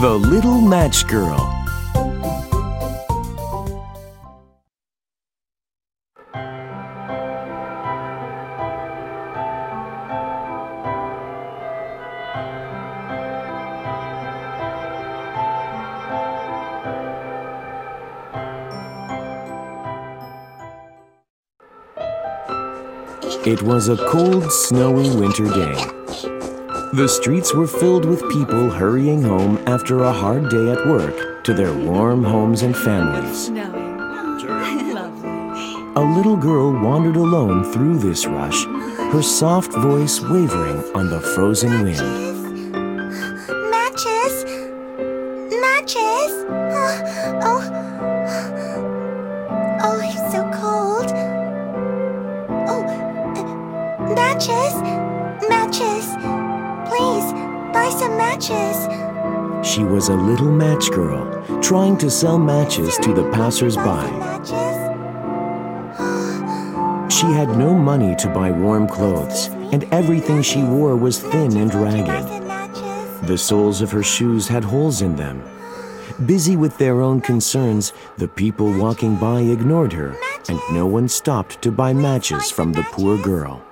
The Little Match Girl. It was a cold, snowy winter day. The streets were filled with people hurrying home after a hard day at work to their warm homes and families. A little girl wandered alone through this rush, her soft voice wavering on the frozen wind. Matches? Matches? Oh, oh, oh, I'm so cold. Oh, uh, matches? Matches. Please, buy some matches. She was a little match girl, trying to sell matches to the passers-by. She had no money to buy warm clothes, and everything she wore was thin and ragged. The soles of her shoes had holes in them. Busy with their own concerns, the people walking by ignored her, and no one stopped to buy matches from the poor girl.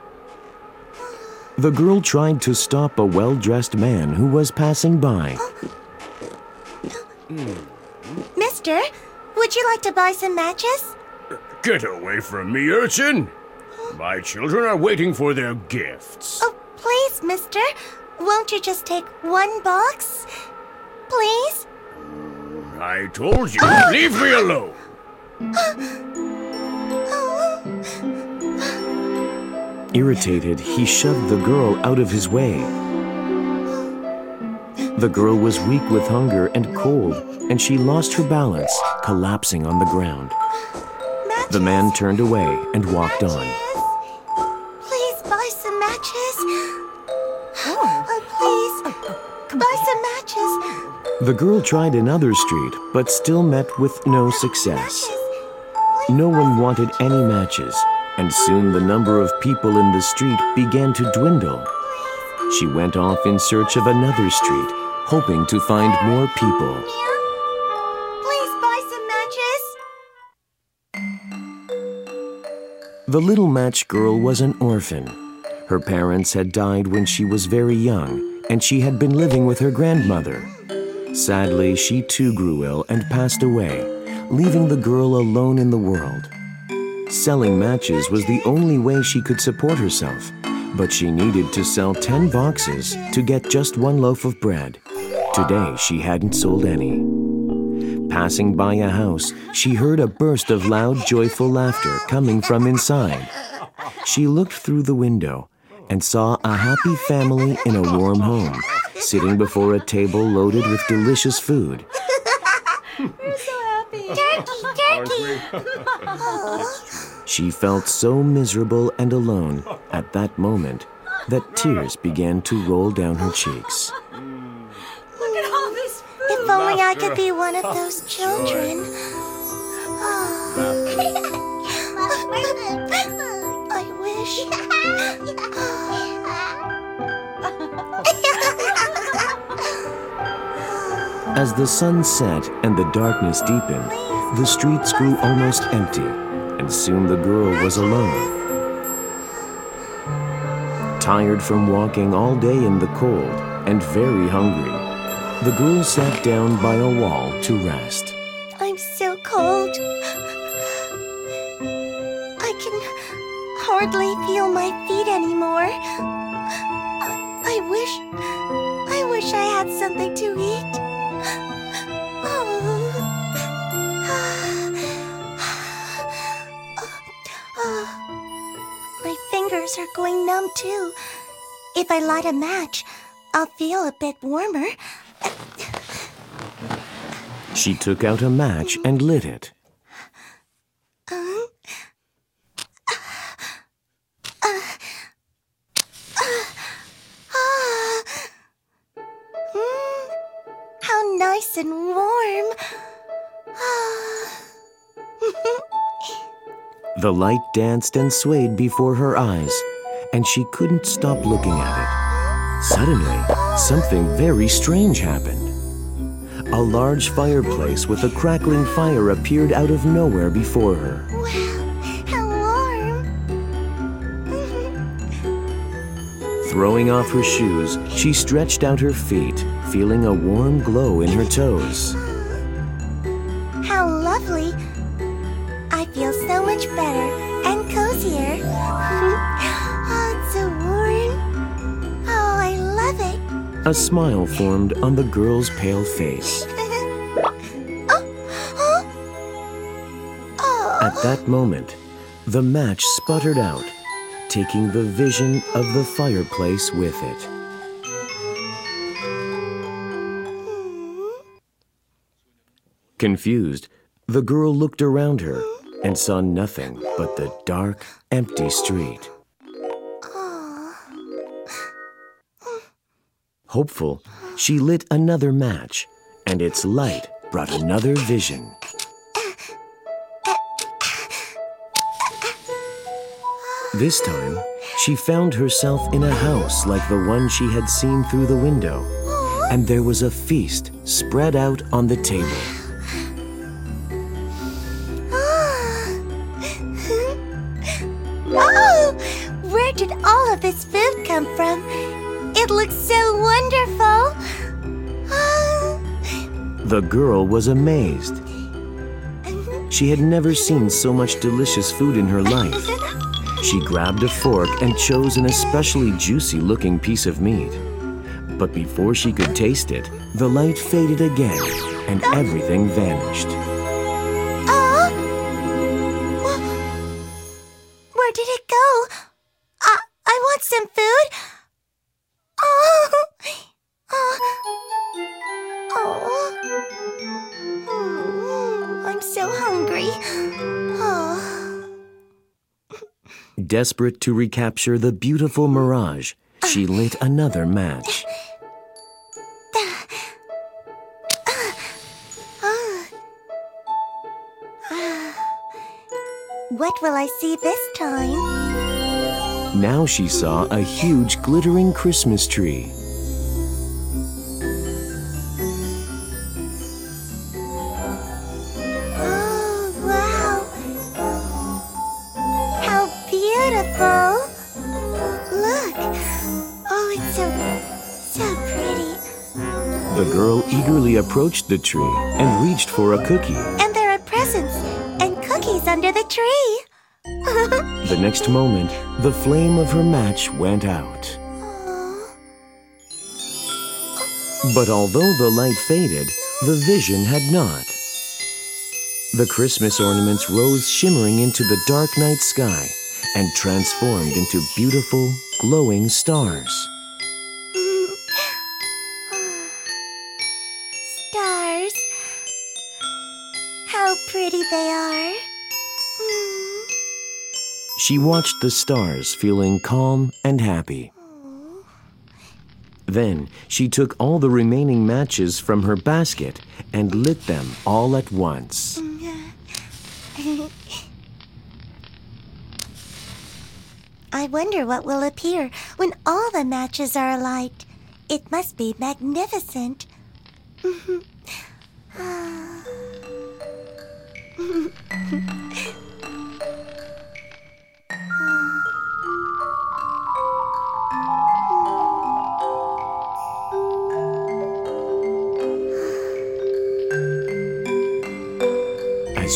The girl tried to stop a well dressed man who was passing by. Mister, would you like to buy some matches? Get away from me, urchin! My children are waiting for their gifts. Oh, please, mister. Won't you just take one box? Please? I told you, leave me alone! Irritated, he shoved the girl out of his way. The girl was weak with hunger and cold, and she lost her balance, collapsing on the ground. Matches. The man turned away and walked on. Please buy some matches. Oh, uh, please. Uh, uh, buy some matches. The girl tried another street, but still met with no success. No one wanted any matches, and soon the number of people in the street began to dwindle. She went off in search of another street, hoping to find more people. Please buy some matches. The little match girl was an orphan. Her parents had died when she was very young, and she had been living with her grandmother. Sadly, she too grew ill and passed away, leaving the girl alone in the world. Selling matches was the only way she could support herself, but she needed to sell 10 boxes to get just one loaf of bread. Today, she hadn't sold any. Passing by a house, she heard a burst of loud, joyful laughter coming from inside. She looked through the window and saw a happy family in a warm home, sitting before a table loaded with delicious food. Turkey, turkey. She felt so miserable and alone at that moment that tears began to roll down her cheeks. Look at all this food. If only I could be one of those children. I wish. As the sun set and the darkness deepened, the streets grew almost empty, and soon the girl was alone. Tired from walking all day in the cold and very hungry, the girl sat down by a wall to rest. I'm so cold. I can hardly feel my feet anymore. I, wish. I wish I had something to eat. Fingers are going numb too. If I light a match, I'll feel a bit warmer. She took out a match and lit it. Mm, how nice and warm. The light danced and swayed before her eyes, and she couldn't stop looking at it. Suddenly, something very strange happened. a large fireplace with a crackling fire appeared out of nowhere before her. Wow, how warm. Throwing off her shoes, she stretched out her feet, feeling a warm glow in her toes. Much better and cozier. oh, it's so warm. Oh, I love it. A smile formed on the girl's pale face. Oh, At that moment, the match sputtered out, taking the vision of the fireplace with it. Hmm. Confused, the girl looked around her and saw nothing but the dark, empty street. Hopeful, she lit another match, and its light brought another vision. This time, she found herself in a house like the one she had seen through the window, and there was a feast spread out on the table. Oh, where did all of this food come from? It looks so wonderful. Oh, The girl was amazed. She had never seen so much delicious food in her life. She grabbed a fork and chose an especially juicy looking piece of meat. But before she could taste it, the light faded again and everything vanished. Desperate to recapture the beautiful mirage, she lit another match. What will I see this time? Now she saw a huge glittering Christmas tree. Approached the tree and reached for a cookie. And there are presents and cookies under the tree. The next moment, the flame of her match went out. But although the light faded, the vision had not. The Christmas ornaments rose shimmering into the dark night sky and transformed into beautiful, glowing stars. Stars. How pretty they are. Mm. She watched the stars, feeling calm and happy. Then she took all the remaining matches from her basket and lit them all at once. I wonder what will appear when all the matches are alight. It must be magnificent. As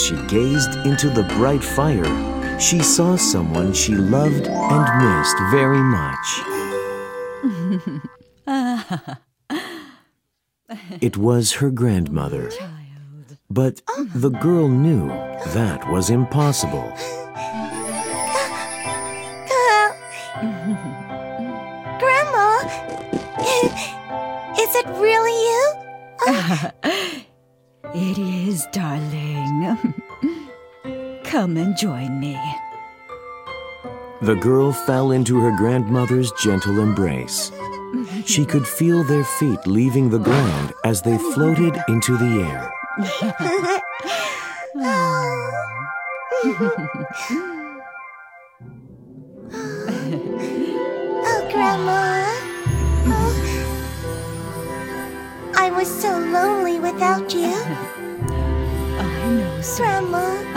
she gazed into the bright fire, she saw someone she loved and missed very much. It was her grandmother. But the girl knew that was impossible. Grandma! Is it really you? It is, darling. Come and join me. The girl fell into her grandmother's gentle embrace. She could feel their feet leaving the ground as they floated into the air. Oh, Grandma. Oh. I I was so lonely without you. I know. Grandma,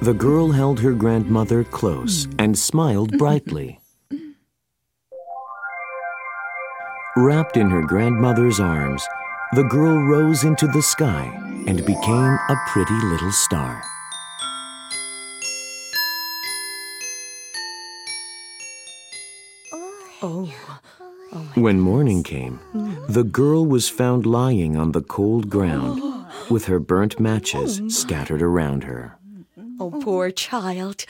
The girl held her grandmother close and smiled brightly. Wrapped in her grandmother's arms, the girl rose into the sky and became a pretty little star. Oh, When morning came, the girl was found lying on the cold ground with her burnt matches scattered around her. oh, poor child.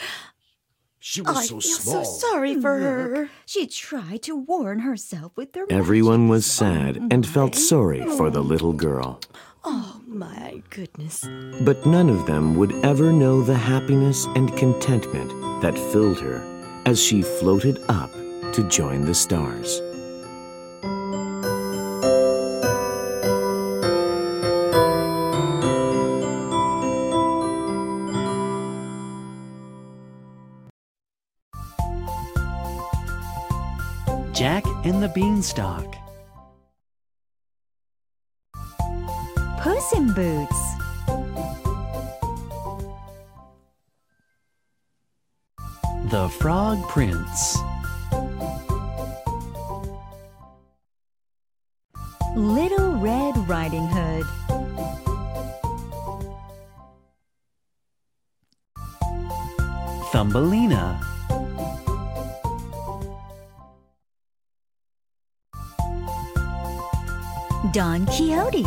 She was I so feel small. so sorry for her. She tried to warn herself with her Everyone was sad and felt sorry for the little girl. Oh, my goodness. But none of them would ever know the happiness and contentment that filled her as she floated up to join the stars. Jack and the Beanstalk. Puss in Boots. The Frog Prince. Little Red Riding Hood. Thumbelina. Don Quixote.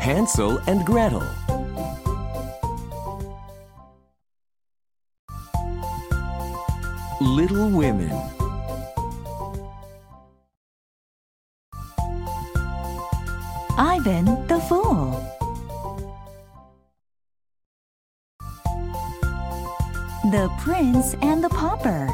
Hansel and Gretel. Little Women. Ivan the Fool. The Prince and the Pauper.